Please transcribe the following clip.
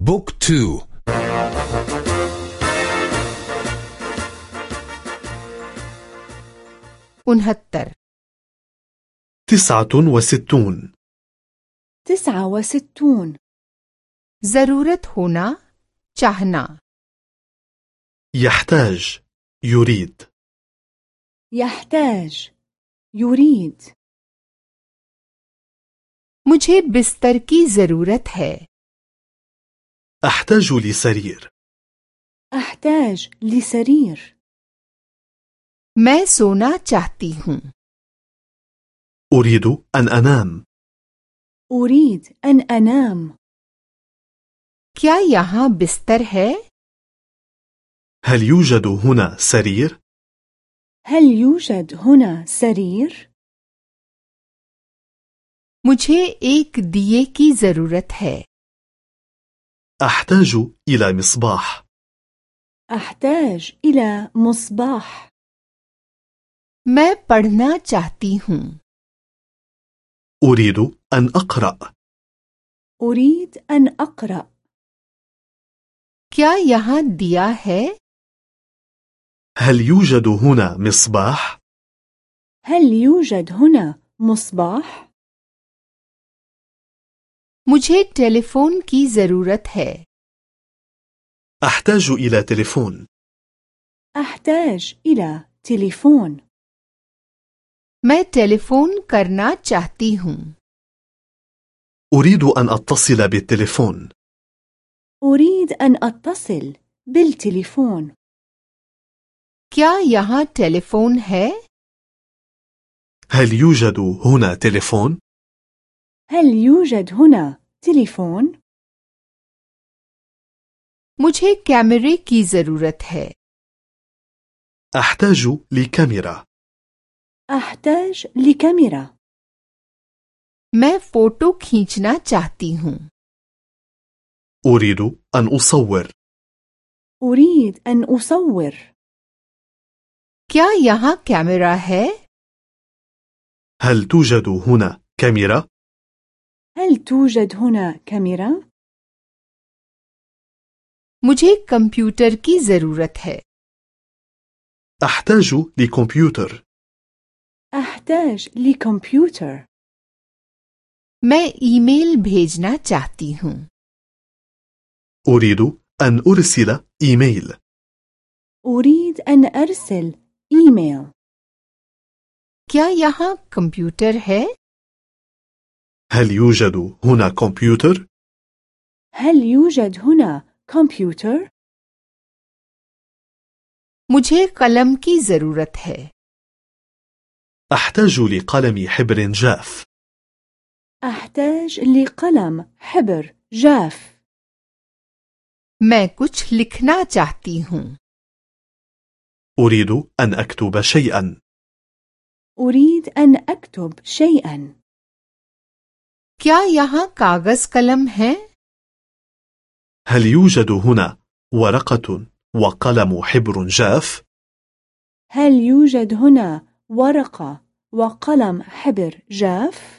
بوك تو. أنهتر. تسعة وستون. تسعة وستون. ضرورة هنا چهنا. يحتاج يريد. يحتاج يريد. مجھے بستر کی ضرورت ہے. أحتاج لسرير أحتاج لسرير मैं सोना चाहती हूँ أريد أن أنام أريد أن أنام क्या यहाँ बिस्तर है هل يوجد هنا سرير؟ هل يوجد هنا سرير؟ मुझे एक दिए की जरूरत है أحتاج إلى مصباح أحتاج إلى مصباح मैं पढ़ना चाहती हूँ أريد أن أقرأ أريد أن أقرأ क्या यहाँ दिया है هل يوجد هنا مصباح؟ هل يوجد هنا مصباح؟ मुझे टेलीफोन की जरूरत है أحتاج إلى تليفون أحتاج إلى تليفون मैं टेलीफोन करना चाहती हूँ أريد أن أتصل بالتليفون أريد أن أتصل بالتليفون क्या यहाँ टेलीफोन है هل يوجد هنا تليفون؟ هل يوجد هنا تليفون؟ मुझे कैमरे की जरूरत है أحتاج لكاميرا أحتاج لكاميرا मैं फोटो खींचना चाहती हूँ أريد أن أصور أريد أن أصور क्या यहाँ कैमरा है هل توجد هنا كاميرا؟ هل توجد هنا كاميرا؟ मुझे कंप्यूटर की जरूरत है أحتاج لكمبيوتر أحتاج لكمبيوتر मैं ईमेल भेजना चाहती हूँ أريد أن أرسل إيميل أريد أن أرسل إيميل क्या यहाँ कंप्यूटर है هل يوجد هنا كمبيوتر؟ هل يوجد هنا كمبيوتر؟ مجھے قلم کی ضرورت ہے۔ أحتاج لقلم حبر جاف. أحتاج لقلم حبر جاف. میں کچھ لکھنا چاہتی ہوں۔ أريد أن أكتب شيئا. أريد أن أكتب شيئا. क्या यहाँ कागज कलम है هل يوجد هنا ورقة وقلم حبر جاف؟ هل يوجد هنا ورقة وقلم حبر جاف؟